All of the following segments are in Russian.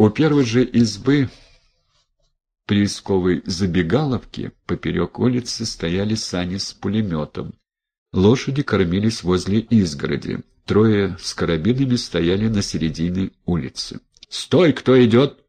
У первой же избы приисковой забегаловки поперек улицы стояли сани с пулеметом. Лошади кормились возле изгороди. Трое с карабинами стояли на середине улицы. «Стой, кто идет!»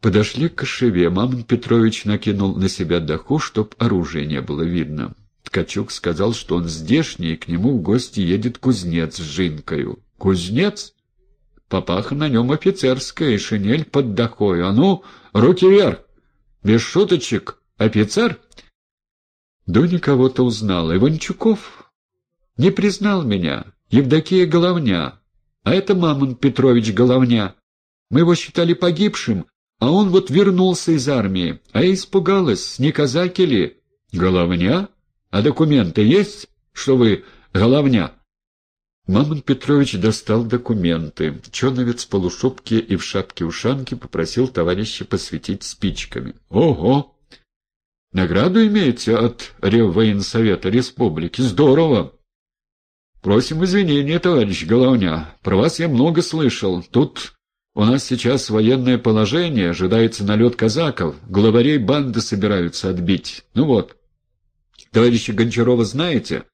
Подошли к кошеве. Мамон Петрович накинул на себя даху, чтоб оружия не было видно. Ткачук сказал, что он здешний, и к нему в гости едет кузнец с жинкою. «Кузнец?» Папаха на нем офицерская, и шинель под дахой. А ну, руки вверх! Без шуточек, офицер? Дуня кого-то узнала. Иванчуков не признал меня. Евдокия Головня. А это Мамон Петрович Головня. Мы его считали погибшим, а он вот вернулся из армии. А я испугалась, не казаки ли? Головня? А документы есть, что вы головня? Мамон Петрович достал документы. Чоновец в полушубке и в шапке-ушанке попросил товарища посветить спичками. «Ого! Награду имеете от Реввоенсовета Республики? Здорово! Просим извинения, товарищ Головня. Про вас я много слышал. Тут у нас сейчас военное положение, ожидается налет казаков. Главарей банды собираются отбить. Ну вот. Товарища Гончарова знаете?»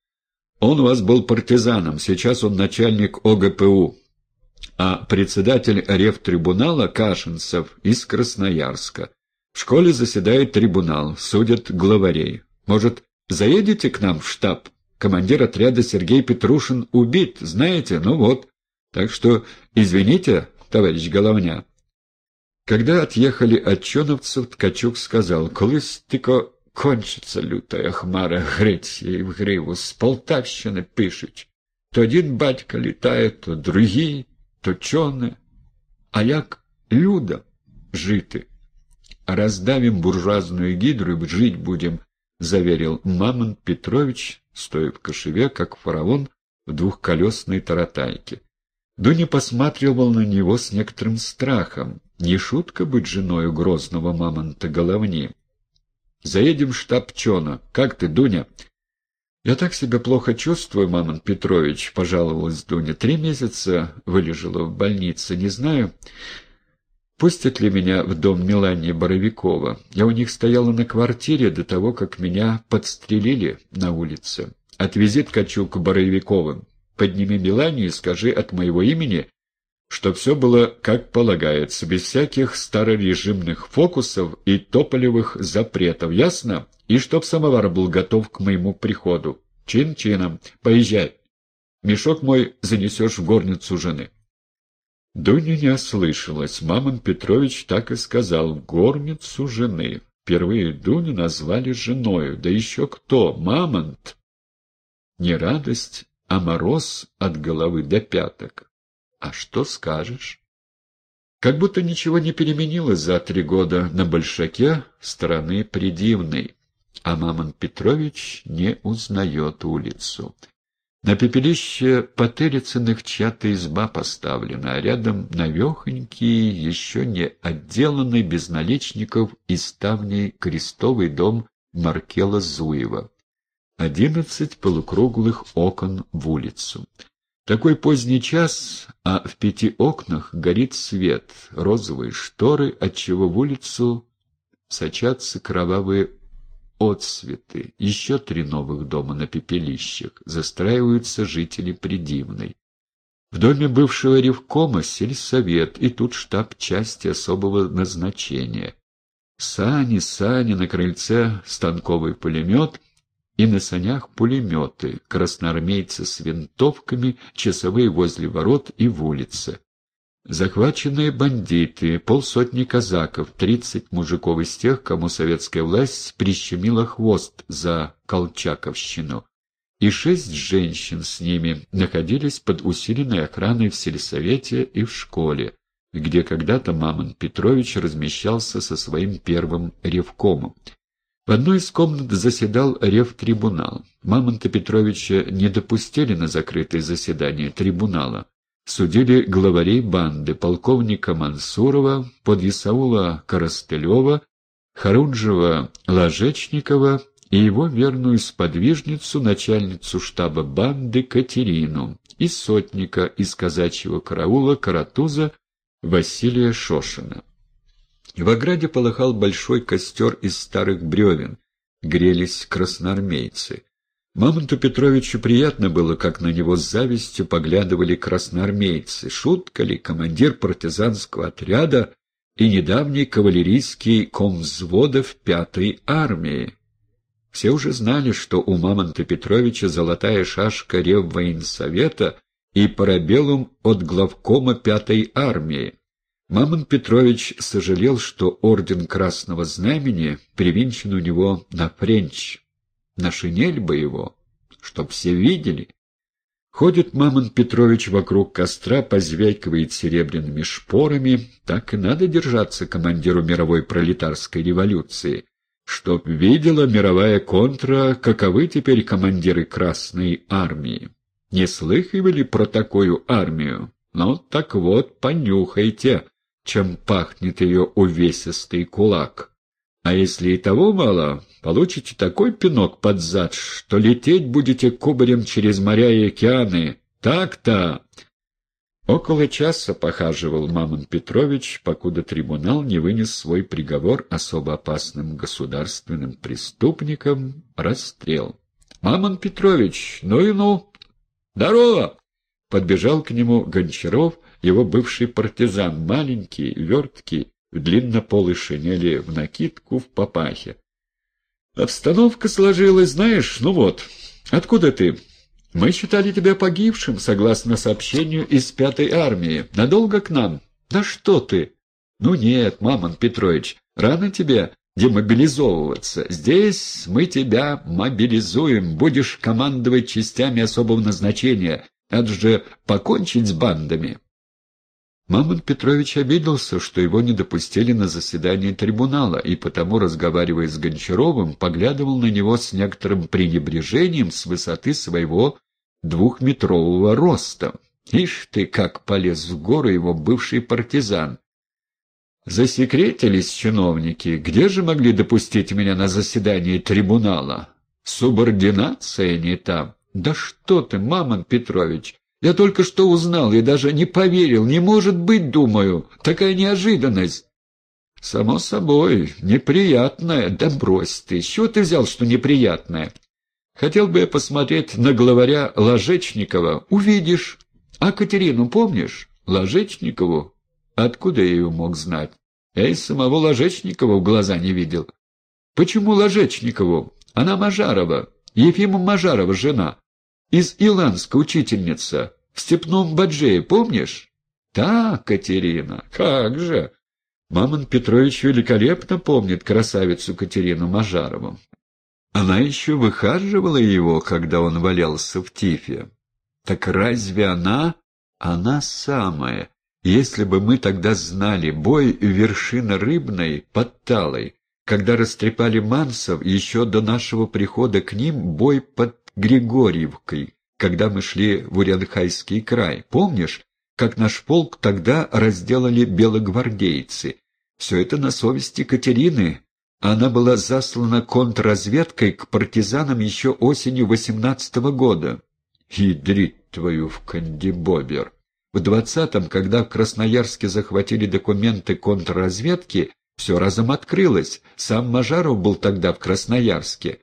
Он у вас был партизаном, сейчас он начальник ОГПУ, а председатель рефтрибунала Кашинцев из Красноярска. В школе заседает трибунал, судят главарей. Может, заедете к нам в штаб? Командир отряда Сергей Петрушин убит, знаете? Ну вот. Так что извините, товарищ Головня. Когда отъехали от чоновцев, Ткачук сказал, «Колись кончиться лютая хмара греть їй в гриву, з Полтавщини пишуть. То один батько літає, то другий, то чоне. А як люда жити? Раздавим буржуазную гидру и жить будем, — заверил Мамонт Петрович, стоя в кошеве, как фараон в двухколесной таратайке. Дуня посматривал на него с некоторым страхом. Не шутка быть женой грозного мамонта головни. Заедем в штаб Чона. Как ты, Дуня?» «Я так себя плохо чувствую, Мамон Петрович», — пожаловалась Дуня. «Три месяца вылежала в больнице. Не знаю, пустят ли меня в дом Мелании Боровикова. Я у них стояла на квартире до того, как меня подстрелили на улице. Отвези ткачу к Боровиковым. Подними Меланию и скажи от моего имени, что все было как полагается, без всяких старорежимных фокусов и тополевых запретов, ясно? И чтоб самовар был готов к моему приходу. Чин-чином. Поезжай. Мешок мой занесешь в горницу жены. Дуня не ослышалась. Мамон Петрович так и сказал «горницу жены». Впервые Дуню назвали женою. Да еще кто? Мамонт? Не радость, а мороз от головы до пяток. А что скажешь? Как будто ничего не переменилось за три года на Большаке стороны Придивной, а Мамон Петрович не узнает улицу. На пепелище Потелицыных чья-то изба поставлена, а рядом навехонький, еще не отделанный без наличников и ставней крестовый дом Маркела Зуева. Одиннадцать полукруглых окон в улицу. Такой поздний час, а в пяти окнах горит свет, розовые шторы, отчего в улицу сочатся кровавые отсветы. Еще три новых дома на пепелищах. Застраиваются жители Придивной. В доме бывшего ревкома сельсовет, и тут штаб части особого назначения. Сани, сани, на крыльце станковый пулемет — и на санях пулеметы, красноармейцы с винтовками, часовые возле ворот и в улице. Захваченные бандиты, полсотни казаков, тридцать мужиков из тех, кому советская власть прищемила хвост за колчаковщину, и шесть женщин с ними находились под усиленной охраной в сельсовете и в школе, где когда-то Мамон Петрович размещался со своим первым ревкомом. В одной из комнат заседал ревтрибунал. Мамонта Петровича не допустили на закрытое заседание трибунала. Судили главарей банды полковника Мансурова, подъясаула Коростылева, Харунжева Ложечникова и его верную сподвижницу, начальницу штаба банды Катерину, и сотника из казачьего караула Каратуза Василия Шошина. В ограде полыхал большой костер из старых бревен. Грелись красноармейцы. Мамонту Петровичу приятно было, как на него с завистью поглядывали красноармейцы. Шутка ли, командир партизанского отряда и недавний кавалерийский комвзвода пятой армии. Все уже знали, что у Мамонта Петровича золотая шашка Реввоенсовета и парабеллум от главкома пятой армии. Мамонт Петрович сожалел, что орден Красного Знамени привинчен у него на френч, на шинель бы его, чтоб все видели. Ходит Мамонт Петрович вокруг костра, позвякивает серебряными шпорами. Так и надо держаться командиру мировой пролетарской революции, чтоб видела мировая контра, каковы теперь командиры Красной Армии. Не слыхивали про такую армию? Ну, так вот, понюхайте, чем пахнет ее увесистый кулак. А если и того мало, получите такой пинок под зад, что лететь будете кубарем через моря и океаны. Так-то!» Около часа похаживал Мамон Петрович, покуда трибунал не вынес свой приговор особо опасным государственным преступникам — расстрел. «Мамон Петрович, ну и ну! Здорово!» Подбежал к нему Гончаров, его бывший партизан, маленький, верткий, в длиннополой шинели, в накидку, в папахе. Обстановка сложилась, знаешь, ну вот. Откуда ты? Мы считали тебя погибшим, согласно сообщению из пятой армии. Надолго к нам? Да что ты? Ну нет, Мамон Петрович, рано тебе демобилизовываться. Здесь мы тебя мобилизуем, будешь командовать частями особого назначения. Надо же покончить с бандами. Мамон Петрович обиделся, что его не допустили на заседание трибунала, и потому, разговаривая с Гончаровым, поглядывал на него с некоторым пренебрежением с высоты своего двухметрового роста. Ишь ты, как полез в гору его бывший партизан! Засекретились чиновники. Где же могли допустить меня на заседание трибунала? Субординация не там. Да что ты, Мамон Петрович! Я только что узнал и даже не поверил. Не может быть, думаю. Такая неожиданность. Само собой, неприятная. Да брось ты. С чего ты взял, что неприятная? Хотел бы я посмотреть на главаря Ложечникова. Увидишь. А Катерину помнишь? Ложечникову? Откуда я ее мог знать? Я и самого Ложечникова в глаза не видел. Почему Ложечникову? Она Мажарова. Ефима Мажарова жена. Из Иланска учительница. В степном Баджее, помнишь? Так, Катерина, как же! Мамон Петрович великолепно помнит красавицу Катерину Мажарову. Она еще выхаживала его, когда он валялся в тифе. Так разве она? Она самая. Если бы мы тогда знали бой вершины Рыбной под Талой, когда растрепали Мансов, еще до нашего прихода к ним бой под Григорьевкой, когда мы шли в Урянхайский край. Помнишь, как наш полк тогда разделали белогвардейцы? Все это на совести Катерины. Она была заслана контрразведкой к партизанам еще осенью восемнадцатого года. Ядрить твою в кандибобер! В двадцатом, когда в Красноярске захватили документы контрразведки, все разом открылось. Сам Мажаров был тогда в Красноярске.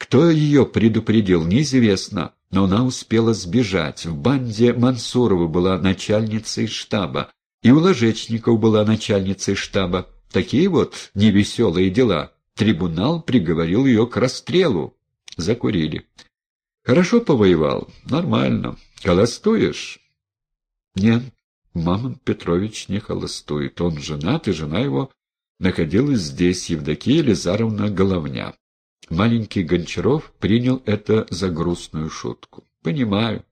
Кто ее предупредил, неизвестно, но она успела сбежать. В банде Мансурова была начальницей штаба, и у Ложечников была начальницей штаба. Такие вот невеселые дела. Трибунал приговорил ее к расстрелу. Закурили. Хорошо повоевал? Нормально. Холостуешь? Нет, Мамон Петрович не холостует. Он женат, и жена его находилась здесь, Евдокия Елизаровна Головня. Маленький Гончаров принял это за грустную шутку. «Понимаю.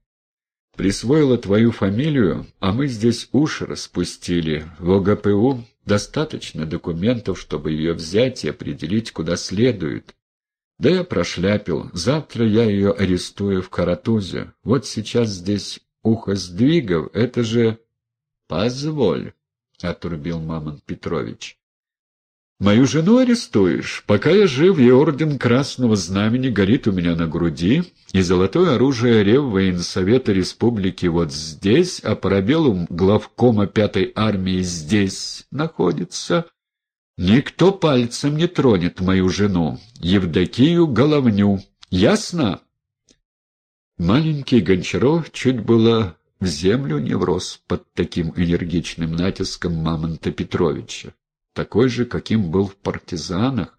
Присвоила твою фамилию, а мы здесь уши распустили. В ОГПУ достаточно документов, чтобы ее взять и определить, куда следует. Да я прошляпил. Завтра я ее арестую в Каратузе. Вот сейчас здесь ухо сдвигов. Это же... Позволь, — отрубил Мамон Петрович. Мою жену арестуешь? Пока я жив, и орден Красного Знамени горит у меня на груди, и золотое оружие Реввоенсовета Республики вот здесь, а парабеллум главкома Пятой Армии здесь находится. Никто пальцем не тронет мою жену, Евдокию Головню. Ясно? Маленький Гончаров чуть было в землю не врос под таким энергичным натиском Мамонта Петровича такой же, каким был в партизанах.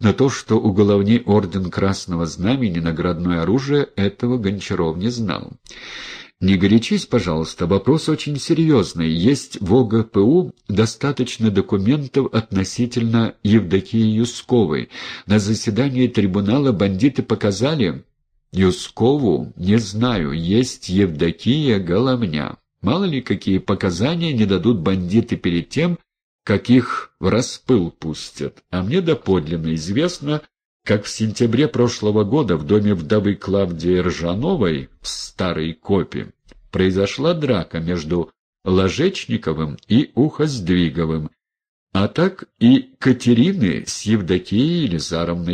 На то, что у головни орден Красного Знамени наградное оружие, этого Гончаров не знал. Не горячись, пожалуйста, вопрос очень серьезный. Есть в ОГПУ достаточно документов относительно Евдокии Юсковой. На заседании трибунала бандиты показали... Юскову не знаю, есть Евдокия Головня. Мало ли, какие показания не дадут бандиты перед тем, как их в распыл пустят. А мне доподлинно известно, как в сентябре прошлого года в доме вдовы Клавдии Ржановой в Старой Копе произошла драка между Ложечниковым и Ухоздвиговым, а так и Катерины с Евдокией Елизаровной